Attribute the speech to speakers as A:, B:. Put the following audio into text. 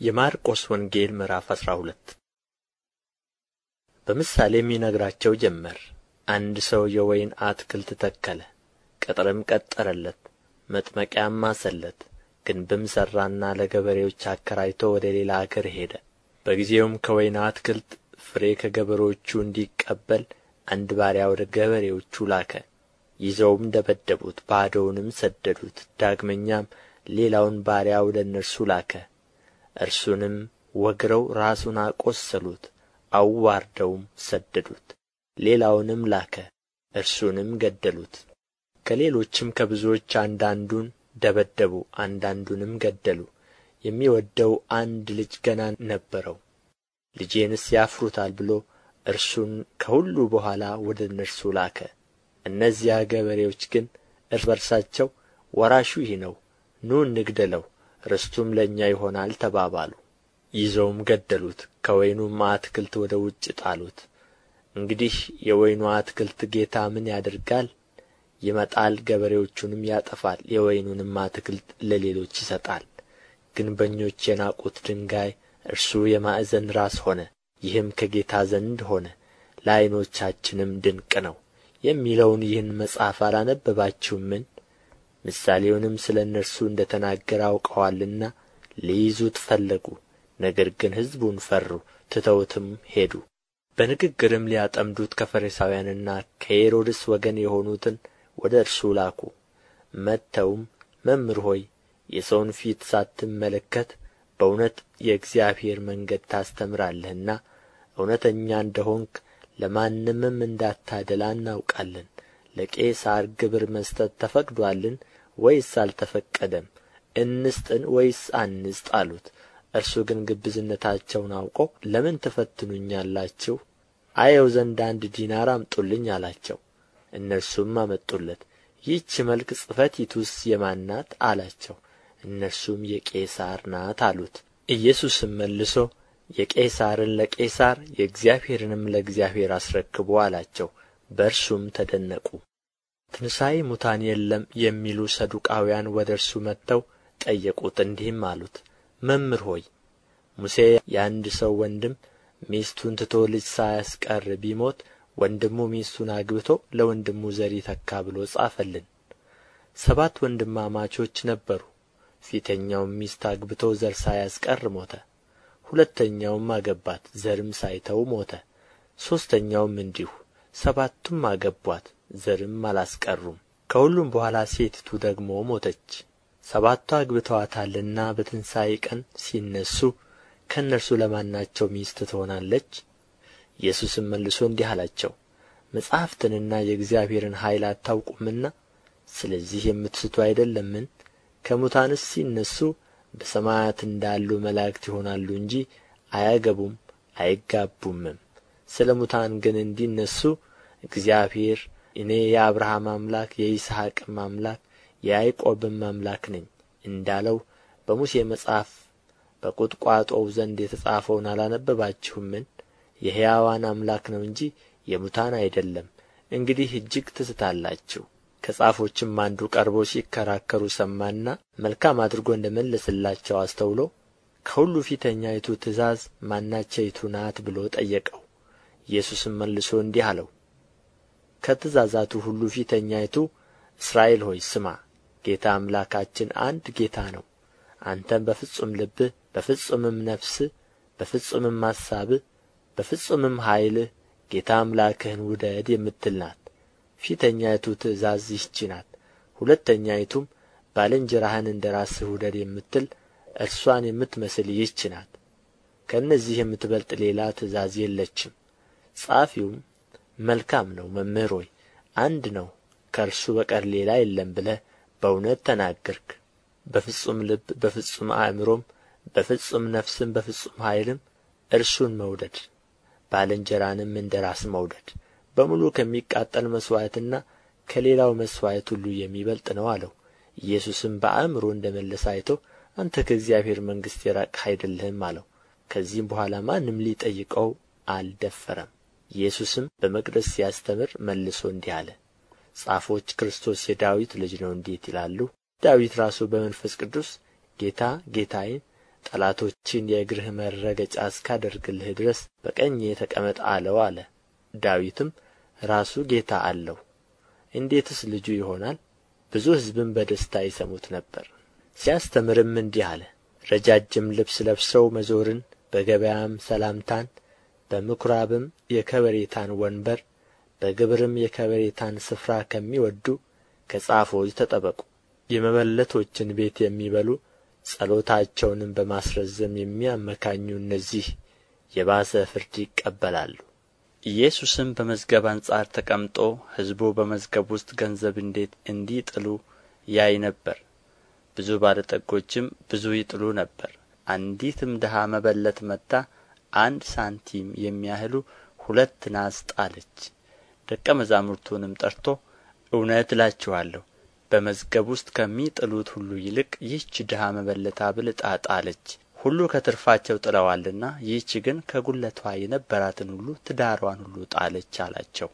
A: የማርቆስ ወንጌል ምዕራፍ አስራ ሁለት በምሳሌም ይነግራቸው ጀመር። አንድ ሰው የወይን አትክልት ተከለ፣ ቅጥርም ቀጠረለት፣ መጥመቂያም ማሰለት፣ ግንብም ሠራና ለገበሬዎች አከራይቶ ወደ ሌላ አገር ሄደ። በጊዜውም ከወይን አትክልት ፍሬ ከገበሬዎቹ እንዲቀበል አንድ ባሪያ ወደ ገበሬዎቹ ላከ። ይዘውም ደበደቡት፣ ባዶውንም ሰደዱት። ዳግመኛም ሌላውን ባሪያ ወደ እነርሱ ላከ። እርሱንም ወግረው ራሱን አቈሰሉት፣ አዋርደውም ሰደዱት። ሌላውንም ላከ፣ እርሱንም ገደሉት። ከሌሎችም ከብዙዎች አንዳንዱን ደበደቡ፣ አንዳንዱንም ገደሉ። የሚወደው አንድ ልጅ ገና ነበረው። ልጄንስ ያፍሩታል ብሎ እርሱን ከሁሉ በኋላ ወደ እነርሱ ላከ። እነዚያ ገበሬዎች ግን እርስ በርሳቸው ወራሹ ይህ ነው፣ ኑ እንግደለው፣ ርስቱም ለእኛ ይሆናል ተባባሉ። ይዘውም ገደሉት፣ ከወይኑም አትክልት ወደ ውጭ ጣሉት። እንግዲህ የወይኑ አትክልት ጌታ ምን ያደርጋል? ይመጣል፣ ገበሬዎቹንም ያጠፋል፣ የወይኑንም አትክልት ለሌሎች ይሰጣል። ግንበኞች የናቁት ድንጋይ እርሱ የማዕዘን ራስ ሆነ። ይህም ከጌታ ዘንድ ሆነ፣ ለዓይኖቻችንም ድንቅ ነው የሚለውን ይህን መጽሐፍ አላነበባችሁምን? ምሳሌውንም ስለ እነርሱ እንደ ተናገረ አውቀዋልና ሊይዙት ፈለጉ። ነገር ግን ሕዝቡን ፈሩ፣ ትተውትም ሄዱ። በንግግርም ሊያጠምዱት ከፈሪሳውያንና ከሄሮድስ ወገን የሆኑትን ወደ እርሱ ላኩ። መጥተውም መምህር ሆይ የሰውን ፊት ሳትመለከት በእውነት የእግዚአብሔር መንገድ ታስተምራለህና እውነተኛ እንደ ሆንክ ለማንምም እንዳታደላ እናውቃለን። ለቄሣር ግብር መስጠት ተፈቅዶአልን ወይስ አልተፈቀደም? እንስጥን ወይስ አንስጥ አሉት። እርሱ ግን ግብዝነታቸውን አውቆ ለምን ትፈትኑኛላችሁ? አየው ዘንድ አንድ ዲናር አምጡልኝ አላቸው። እነርሱም አመጡለት። ይህች መልክ ጽሕፈቲቱስ የማን ናት አላቸው። እነርሱም የቄሣር ናት አሉት። ኢየሱስም መልሶ የቄሣርን ለቄሣር የእግዚአብሔርንም ለእግዚአብሔር አስረክቡ አላቸው። በእርሱም ተደነቁ። ትንሣኤ ሙታን የለም የሚሉ ሰዱቃውያን ወደ እርሱ መጥተው ጠየቁት፣ እንዲህም አሉት መምህር ሆይ ሙሴ የአንድ ሰው ወንድም ሚስቱን ትቶ ልጅ ሳያስቀር ቢሞት ወንድሙ ሚስቱን አግብቶ ለወንድሙ ዘር ይተካ ብሎ ጻፈልን። ሰባት ወንድማማቾች ነበሩ። ፊተኛውም ሚስት አግብቶ ዘር ሳያስቀር ሞተ። ሁለተኛውም አገባት፣ ዘርም ሳይተው ሞተ። ሦስተኛውም እንዲሁ። ሰባቱም አገቧት፣ ዘርም አላስቀሩም። ከሁሉም በኋላ ሴቲቱ ደግሞ ሞተች። ሰባቱ አግብተዋታልና በትንሣኤ ቀን ሲነሡ ከእነርሱ ለማናቸው ሚስት ትሆናለች? ኢየሱስም መልሶ እንዲህ አላቸው፣ መጻሕፍትንና የእግዚአብሔርን ኃይል አታውቁምና ስለዚህ የምትስቱ አይደለምን? ከሙታንስ ሲነሡ በሰማያት እንዳሉ መላእክት ይሆናሉ እንጂ አያገቡም አይጋቡምም። ስለ ሙታን ግን እንዲነሡ እግዚአብሔር እኔ የአብርሃም አምላክ የይስሐቅም አምላክ የያዕቆብም አምላክ ነኝ እንዳለው በሙሴ መጽሐፍ በቁጥቋጦው ዘንድ የተጻፈውን አላነበባችሁምን? የሕያዋን አምላክ ነው እንጂ የሙታን አይደለም። እንግዲህ እጅግ ትስታላችሁ። ከጻፎችም አንዱ ቀርቦ ሲከራከሩ ሰማና መልካም አድርጎ እንደ መለሰላቸው አስተውሎ ከሁሉ ፊተኛይቱ ትእዛዝ ማናቸይቱ ናት ብሎ ጠየቀው። ኢየሱስም መልሶ እንዲህ አለው፣ ከትእዛዛቱ ሁሉ ፊተኛይቱ እስራኤል ሆይ ስማ፣ ጌታ አምላካችን አንድ ጌታ ነው። አንተም በፍጹም ልብህ፣ በፍጹምም ነፍስህ፣ በፍጹምም አሳብህ፣ በፍጹምም ኃይልህ ጌታ አምላክህን ውደድ የምትል ናት። ፊተኛይቱ ትእዛዝ ይህች ናት። ሁለተኛይቱም ባልንጀራህን እንደ ራስህ ውደድ የምትል እርሷን የምትመስል ይህች ናት። ከእነዚህ የምትበልጥ ሌላ ትእዛዝ የለችም። ጻፊውም መልካም ነው መምህር ሆይ አንድ ነው ከእርሱ በቀር ሌላ የለም ብለህ በእውነት ተናገርክ። በፍጹም ልብ በፍጹም አእምሮም በፍጹም ነፍስም በፍጹም ኃይልም እርሱን መውደድ ባልንጀራንም እንደ ራስ መውደድ በሙሉ ከሚቃጠል መሥዋዕትና ከሌላው መሥዋዕት ሁሉ የሚበልጥ ነው አለው። ኢየሱስም በአእምሮ እንደ መለሰ አይቶ አንተ ከእግዚአብሔር መንግሥት የራቅህ አይደለህም አለው። ከዚህም በኋላ ማንም ሊጠይቀው አልደፈረም። ኢየሱስም በመቅደስ ሲያስተምር መልሶ እንዲህ አለ። ጻፎች ክርስቶስ የዳዊት ልጅ ነው እንዴት ይላሉ? ዳዊት ራሱ በመንፈስ ቅዱስ ጌታ ጌታዬን ጠላቶችን የእግርህ መረገጫ እስካደርግልህ ድረስ በቀኜ ተቀመጥ አለው አለ። ዳዊትም ራሱ ጌታ አለው። እንዴትስ ልጁ ይሆናል? ብዙ ሕዝብም በደስታ ይሰሙት ነበር። ሲያስተምርም እንዲህ አለ። ረጃጅም ልብስ ለብሰው መዞርን በገበያም ሰላምታን በምኵራብም የከበሬታን ወንበር በግብርም የከበሬታን ስፍራ ከሚወዱ ከጻፎች ተጠበቁ። የመበለቶችን ቤት የሚበሉ ጸሎታቸውንም በማስረዘም የሚያመካኙ እነዚህ የባሰ ፍርድ ይቀበላሉ። ኢየሱስም በመዝገብ አንጻር ተቀምጦ ሕዝቡ በመዝገብ ውስጥ ገንዘብ እንዴት እንዲጥሉ ያይ ነበር። ብዙ ባለ ጠጎችም ብዙ ይጥሉ ነበር። አንዲትም ድሀ መበለት መጥታ አንድ ሳንቲም የሚያህሉ ሁለት ናስ ጣለች። ደቀ መዛሙርቱንም ጠርቶ እውነት እላችኋለሁ በመዝገብ ውስጥ ከሚጥሉት ሁሉ ይልቅ ይህች ድሀ መበለት አብልጣ ጣለች። ሁሉ ከትርፋቸው ጥለዋልና ይህች ግን ከጉለቷ የነበራትን ሁሉ ትዳርዋን ሁሉ ጣለች አላቸው